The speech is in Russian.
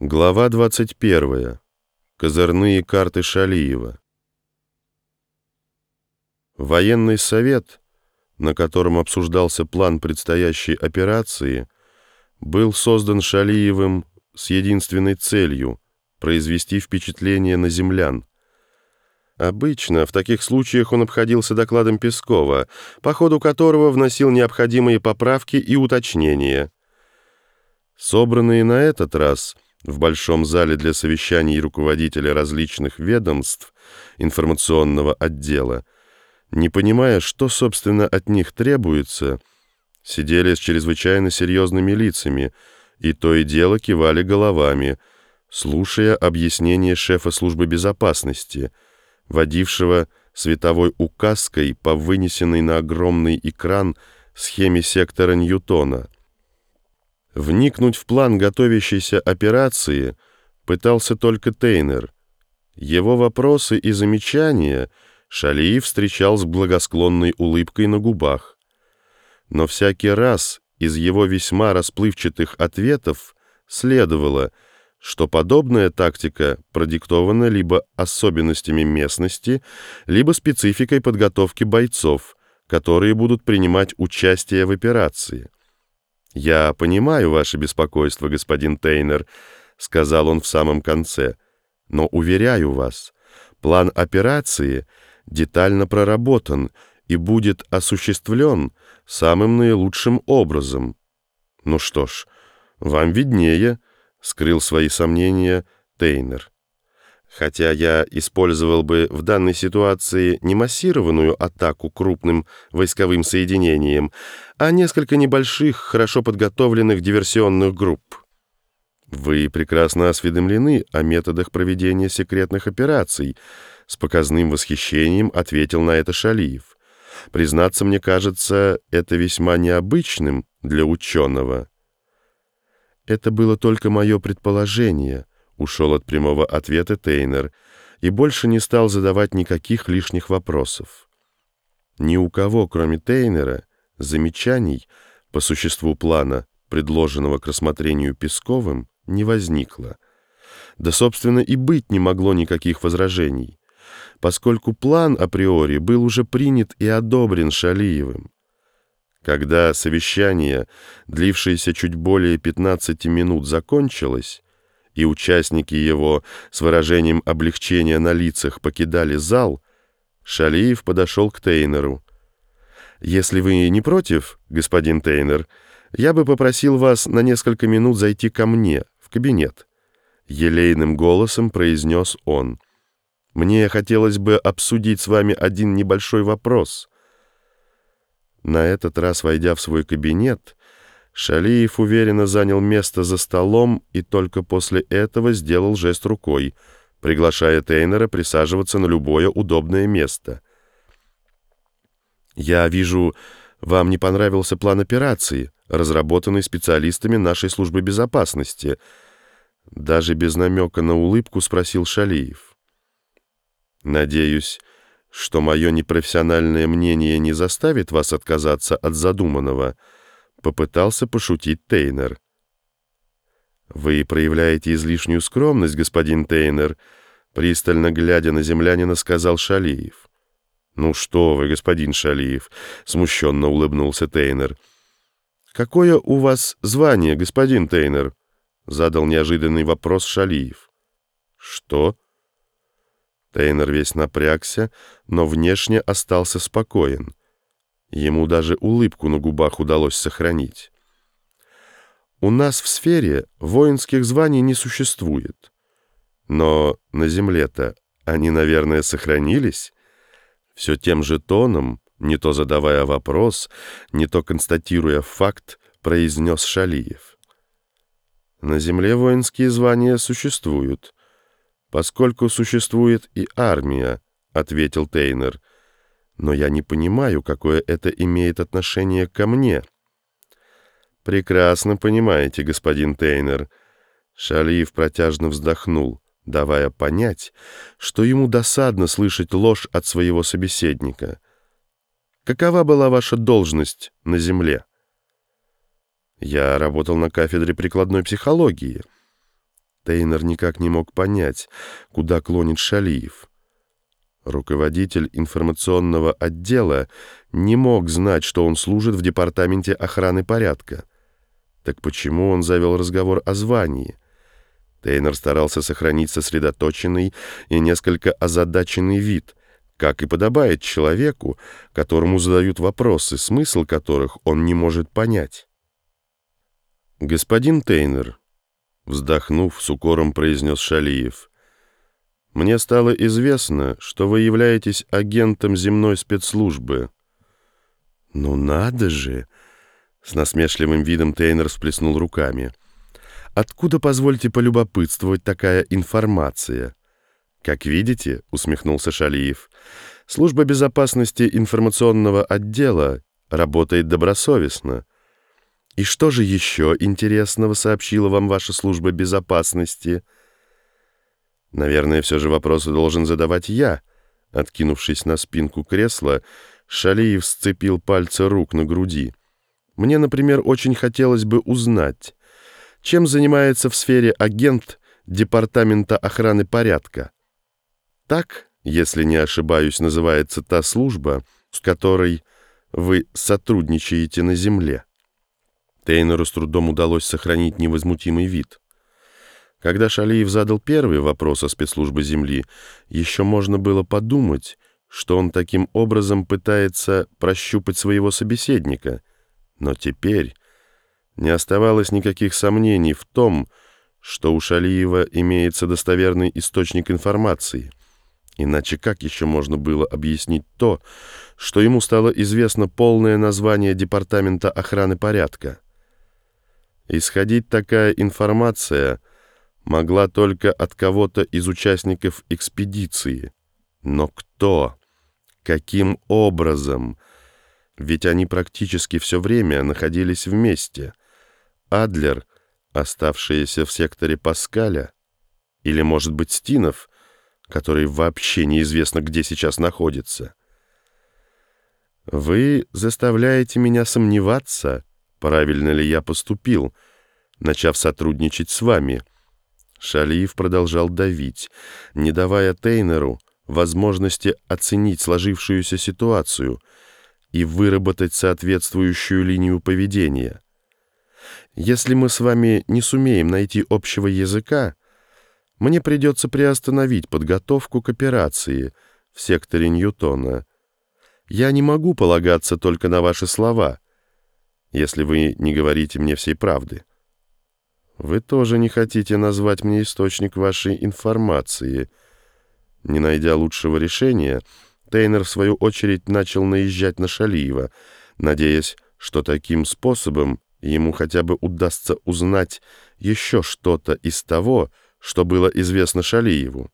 Глава 21. Козырные карты Шалиева. Военный совет, на котором обсуждался план предстоящей операции, был создан Шалиевым с единственной целью – произвести впечатление на землян. Обычно в таких случаях он обходился докладом Пескова, по ходу которого вносил необходимые поправки и уточнения. Собранные на этот раз – в большом зале для совещаний руководителя различных ведомств информационного отдела, не понимая, что, собственно, от них требуется, сидели с чрезвычайно серьезными лицами и то и дело кивали головами, слушая объяснение шефа службы безопасности, водившего световой указкой по вынесенной на огромный экран схеме сектора Ньютона — Вникнуть в план готовящейся операции пытался только Тейнер. Его вопросы и замечания Шалиев встречал с благосклонной улыбкой на губах. Но всякий раз из его весьма расплывчатых ответов следовало, что подобная тактика продиктована либо особенностями местности, либо спецификой подготовки бойцов, которые будут принимать участие в операции. «Я понимаю ваше беспокойство, господин Тейнер», — сказал он в самом конце, «но уверяю вас, план операции детально проработан и будет осуществлен самым наилучшим образом». «Ну что ж, вам виднее», — скрыл свои сомнения Тейнер. Хотя я использовал бы в данной ситуации не массированную атаку крупным войсковым соединением, а несколько небольших, хорошо подготовленных диверсионных групп. Вы прекрасно осведомлены о методах проведения секретных операций, с показным восхищением ответил на это Шалиев. Признаться, мне кажется, это весьма необычным для ученого. Это было только мое предположение — Ушел от прямого ответа Тейнер и больше не стал задавать никаких лишних вопросов. Ни у кого, кроме Тейнера, замечаний по существу плана, предложенного к рассмотрению Песковым, не возникло. Да, собственно, и быть не могло никаких возражений, поскольку план априори был уже принят и одобрен Шалиевым. Когда совещание, длившееся чуть более 15 минут, закончилось, и участники его с выражением облегчения на лицах покидали зал, Шалиев подошел к Тейнеру. «Если вы не против, господин Тейнер, я бы попросил вас на несколько минут зайти ко мне, в кабинет», — елейным голосом произнес он. «Мне хотелось бы обсудить с вами один небольшой вопрос». На этот раз, войдя в свой кабинет, Шалиев уверенно занял место за столом и только после этого сделал жест рукой, приглашая Тейнера присаживаться на любое удобное место. «Я вижу, вам не понравился план операции, разработанный специалистами нашей службы безопасности», даже без намека на улыбку спросил Шалиев. «Надеюсь, что мое непрофессиональное мнение не заставит вас отказаться от задуманного», Попытался пошутить Тейнер. «Вы проявляете излишнюю скромность, господин Тейнер», пристально глядя на землянина, сказал Шалиев. «Ну что вы, господин Шалиев», — смущенно улыбнулся Тейнер. «Какое у вас звание, господин Тейнер?» — задал неожиданный вопрос Шалиев. «Что?» Тейнер весь напрягся, но внешне остался спокоен. Ему даже улыбку на губах удалось сохранить. У нас в сфере воинских званий не существует. Но на земле-то они, наверное, сохранились. Все тем же тоном, не то задавая вопрос, не то констатируя факт, произнес Шалиев. На земле воинские звания существуют, поскольку существует и армия, ответил Тейнер но я не понимаю, какое это имеет отношение ко мне». «Прекрасно понимаете, господин Тейнер». Шалиев протяжно вздохнул, давая понять, что ему досадно слышать ложь от своего собеседника. «Какова была ваша должность на земле?» «Я работал на кафедре прикладной психологии». Тейнер никак не мог понять, куда клонит Шалиев. Руководитель информационного отдела не мог знать, что он служит в департаменте охраны порядка. Так почему он завел разговор о звании? Тейнер старался сохранить сосредоточенный и несколько озадаченный вид, как и подобает человеку, которому задают вопросы, смысл которых он не может понять. «Господин Тейнер», — вздохнув, с укором произнес Шалиев, «мне стало известно, что вы являетесь агентом земной спецслужбы». «Ну надо же!» — с насмешливым видом Тейнер всплеснул руками. «Откуда, позвольте полюбопытствовать, такая информация?» «Как видите», — усмехнулся Шалиев, — «служба безопасности информационного отдела работает добросовестно». «И что же еще интересного сообщила вам ваша служба безопасности?» «Наверное, все же вопросы должен задавать я». Откинувшись на спинку кресла, Шалиев сцепил пальцы рук на груди. «Мне, например, очень хотелось бы узнать, чем занимается в сфере агент Департамента охраны порядка. Так, если не ошибаюсь, называется та служба, с которой вы сотрудничаете на Земле». Тейнеру с трудом удалось сохранить невозмутимый вид. Когда Шалиев задал первый вопрос о спецслужбе Земли, еще можно было подумать, что он таким образом пытается прощупать своего собеседника. Но теперь не оставалось никаких сомнений в том, что у Шалиева имеется достоверный источник информации. Иначе как еще можно было объяснить то, что ему стало известно полное название Департамента охраны порядка? Исходить такая информация могла только от кого-то из участников экспедиции. Но кто? Каким образом? Ведь они практически все время находились вместе. Адлер, оставшиеся в секторе Паскаля, или, может быть, Стинов, который вообще неизвестно, где сейчас находится. «Вы заставляете меня сомневаться», правильно ли я поступил, начав сотрудничать с вами. Шалиев продолжал давить, не давая Тейнеру возможности оценить сложившуюся ситуацию и выработать соответствующую линию поведения. Если мы с вами не сумеем найти общего языка, мне придется приостановить подготовку к операции в секторе Ньютона. Я не могу полагаться только на ваши слова — если вы не говорите мне всей правды. Вы тоже не хотите назвать мне источник вашей информации. Не найдя лучшего решения, Тейнер, в свою очередь, начал наезжать на Шалиева, надеясь, что таким способом ему хотя бы удастся узнать еще что-то из того, что было известно Шалиеву.